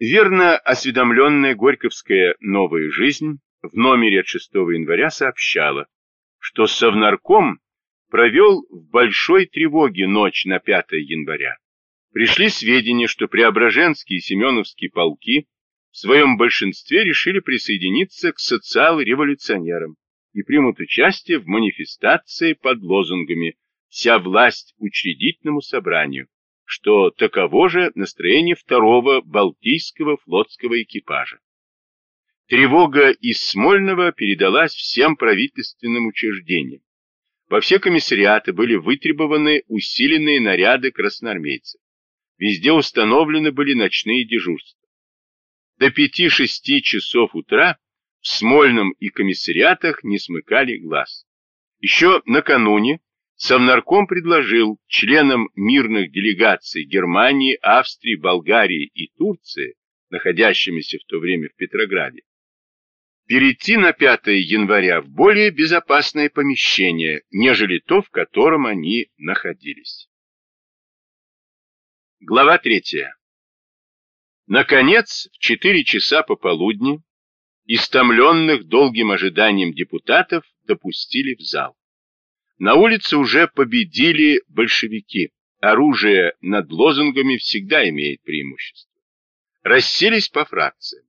Верно осведомленная Горьковская «Новая жизнь» в номере от 6 января сообщала, что Совнарком провел в большой тревоге ночь на 5 января. Пришли сведения, что Преображенские и Семеновские полки в своем большинстве решили присоединиться к социал-революционерам и примут участие в манифестации под лозунгами «Вся власть учредительному собранию», что таково же настроение второго Балтийского флотского экипажа. Тревога из Смольного передалась всем правительственным учреждениям. Во все комиссариаты были вытребованы усиленные наряды красноармейцев. Везде установлены были ночные дежурства. До 5-6 часов утра в Смольном и комиссариатах не смыкали глаз. Еще накануне Совнарком предложил членам мирных делегаций Германии, Австрии, Болгарии и Турции, находящимися в то время в Петрограде, перейти на 5 января в более безопасное помещение, нежели то, в котором они находились. Глава 3. Наконец, в 4 часа пополудни, истомленных долгим ожиданием депутатов допустили в зал. На улице уже победили большевики. Оружие над лозунгами всегда имеет преимущество. Расселись по фракциям.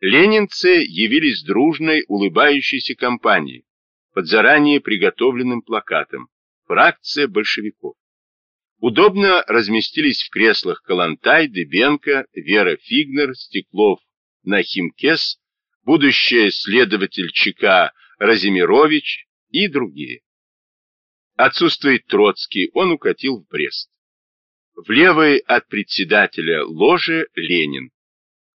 Ленинцы явились дружной, улыбающейся компанией под заранее приготовленным плакатом «Фракция большевиков». Удобно разместились в креслах Калантай, Дебенко, Вера Фигнер, Стеклов, Нахимкес, будущий следователь ЧК Разимирович и другие. Отсутствует Троцкий, он укатил в Брест. В левой от председателя ложи Ленин.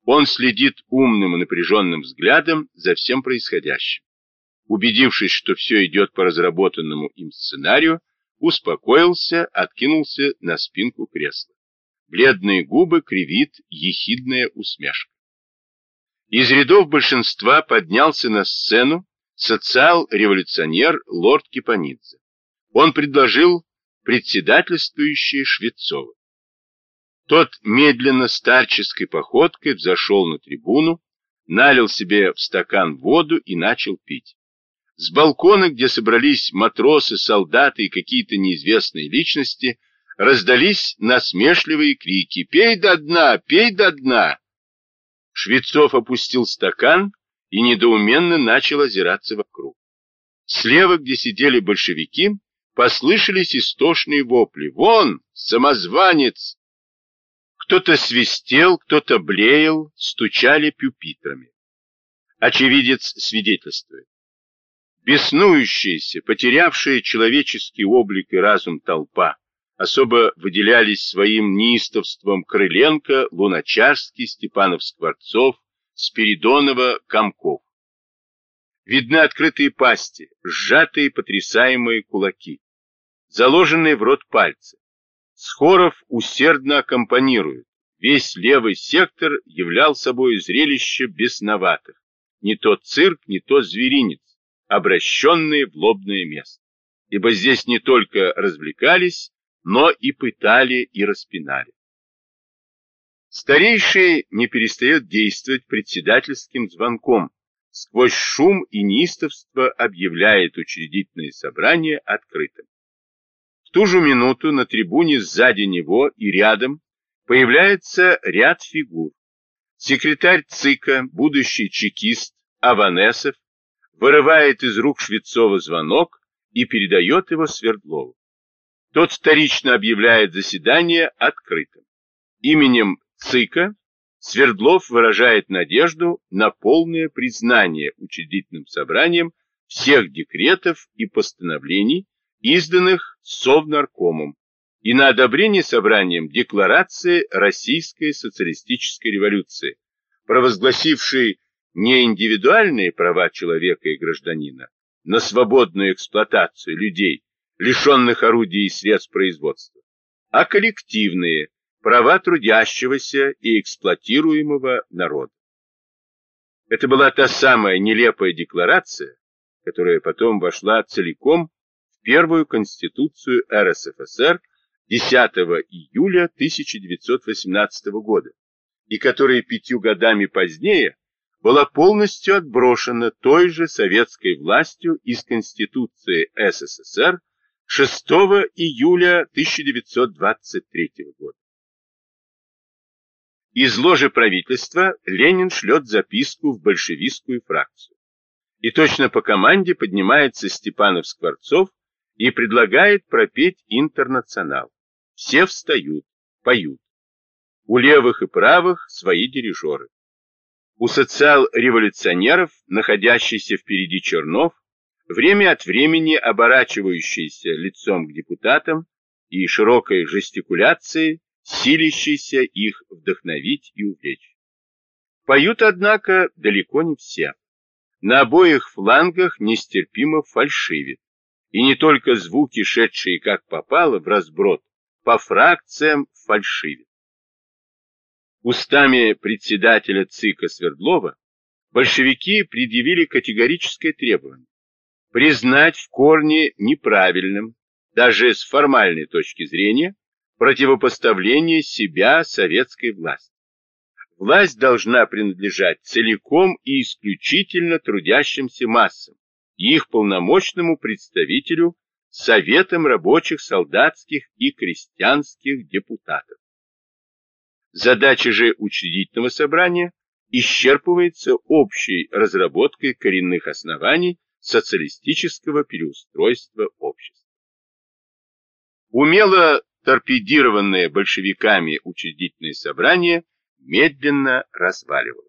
Он следит умным и напряженным взглядом за всем происходящим. Убедившись, что все идет по разработанному им сценарию, успокоился, откинулся на спинку кресла. Бледные губы кривит ехидная усмешка. Из рядов большинства поднялся на сцену социал-революционер лорд Кипанидзе он предложил председательствующее Швецова. Тот медленно старческой походкой взошел на трибуну, налил себе в стакан воду и начал пить. С балкона, где собрались матросы, солдаты и какие-то неизвестные личности, раздались насмешливые крики «Пей до дна! Пей до дна!». Швецов опустил стакан и недоуменно начал озираться вокруг. Слева, где сидели большевики, послышались истошные вопли. «Вон, самозванец!» Кто-то свистел, кто-то блеял, стучали пюпитрами. Очевидец свидетельствует. Беснующиеся, потерявшие человеческий облик и разум толпа, особо выделялись своим неистовством Крыленко, Луначарский, Степанов-Скворцов, Спиридонова, Комков. Видны открытые пасти, сжатые потрясаемые кулаки заложенные в рот пальцы. Схоров усердно аккомпанирует. Весь левый сектор являл собой зрелище бесноватых. Не то цирк, не то зверинец, обращенные в лобное место. Ибо здесь не только развлекались, но и пытали и распинали. Старейший не перестает действовать председательским звонком, сквозь шум и неистовство объявляет учредительное собрание открытым. В ту же минуту на трибуне сзади него и рядом появляется ряд фигур. Секретарь ЦИКа, будущий чекист Аванесов, вырывает из рук Швецова звонок и передает его Свердлову. Тот вторично объявляет заседание открытым. Именем ЦИКа Свердлов выражает надежду на полное признание учредительным собранием всех декретов и постановлений, изданных Совнаркомом, и на одобрение собранием Декларации Российской социалистической революции, провозгласившей не индивидуальные права человека и гражданина на свободную эксплуатацию людей, лишенных орудий и средств производства, а коллективные права трудящегося и эксплуатируемого народа. Это была та самая нелепая декларация, которая потом вошла целиком первую Конституцию РСФСР 10 июля 1918 года и которая пятью годами позднее была полностью отброшена той же советской властью из Конституции СССР 6 июля 1923 года. Из ложи правительства Ленин шлет записку в большевистскую фракцию. И точно по команде поднимается Степанов Скворцов и предлагает пропеть интернационал. Все встают, поют. У левых и правых свои дирижеры. У социал-революционеров, находящийся впереди Чернов, время от времени оборачивающийся лицом к депутатам и широкой жестикуляцией, силящийся их вдохновить и увлечь. Поют, однако, далеко не все. На обоих флангах нестерпимо фальшивит. И не только звуки, шедшие как попало в разброд, по фракциям фальшивит. Устами председателя ЦИКа Свердлова большевики предъявили категорическое требование признать в корне неправильным, даже с формальной точки зрения, противопоставление себя советской власти. Власть должна принадлежать целиком и исключительно трудящимся массам и их полномочному представителю Советам рабочих, солдатских и крестьянских депутатов. Задача же учредительного собрания исчерпывается общей разработкой коренных оснований социалистического переустройства общества. Умело торпедированное большевиками учредительное собрание медленно разваливалось.